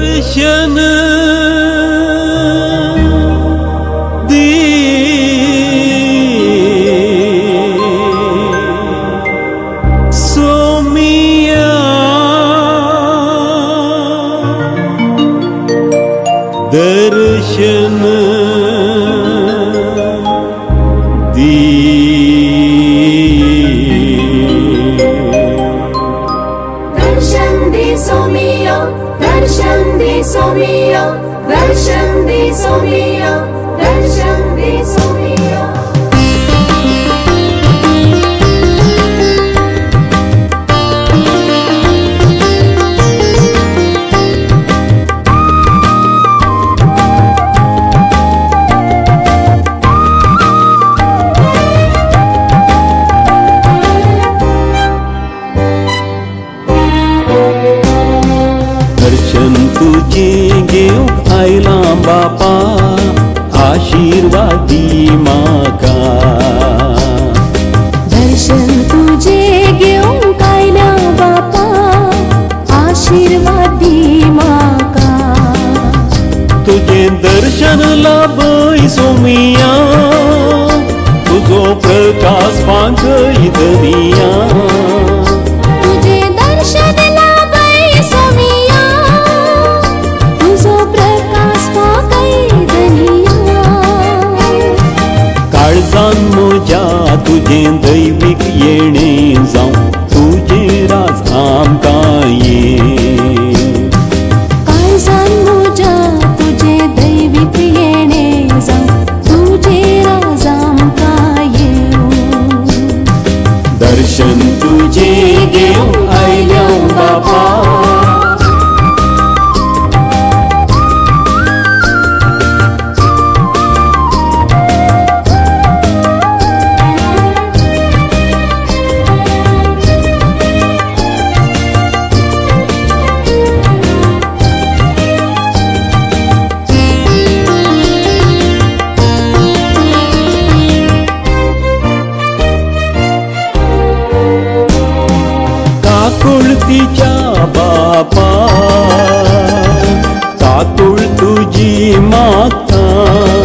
दर्शन दी सोमिया दर्शन दी दर्शन दे सोमिया दर्शन दे सोमिया दर्शन दे सोमिया दर्शन दे सोमिया आशीर्वादी माका दर्शन तुझे घेऊन कायला बापा आशीर्वाद दी माका तुझे दर्शन लाभय सोमिया तुझो प्रकाश पांगय दनिया तुझे दैवीक येणे जावं कुळतीच्या बापा। तातूंत तुजी माता।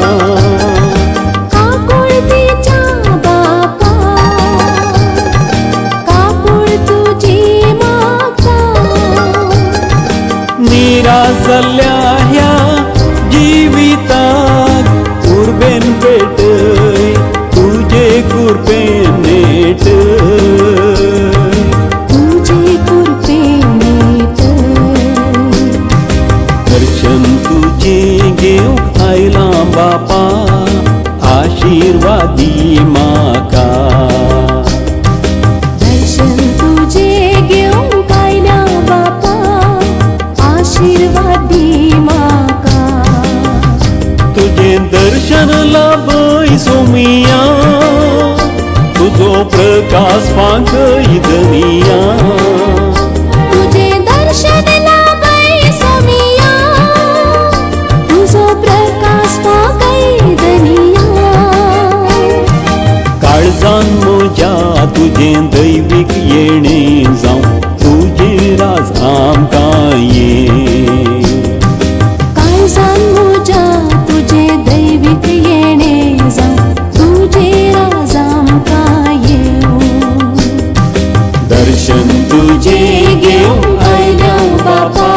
तुझे दर्शन लाभय सोमिया। तुझो प्रकाश पाकय दनिया काळजान म्हज्या तुझे दैवीक येणे जावं दर्शन तुझे घेऊ आयल्या बापा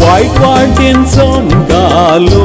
वायट वाटेन समगालो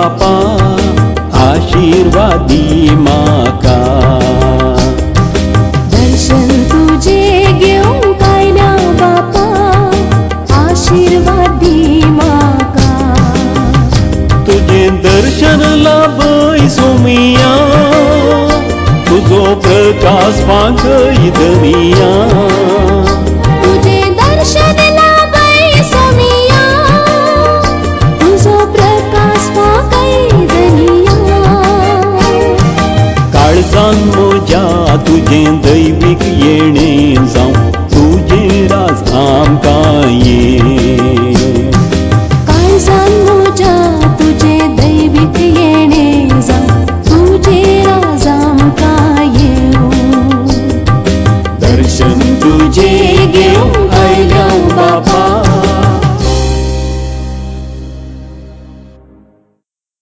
बापा आशीर्वादी माका दर्शन तुझे घेऊन काय ना बापा? आशीर्वाद माका तुझे दर्शन लाभय सोमिया। तुझो प्रकाश पाकय दनिया तुजें दैवीक येणें जावं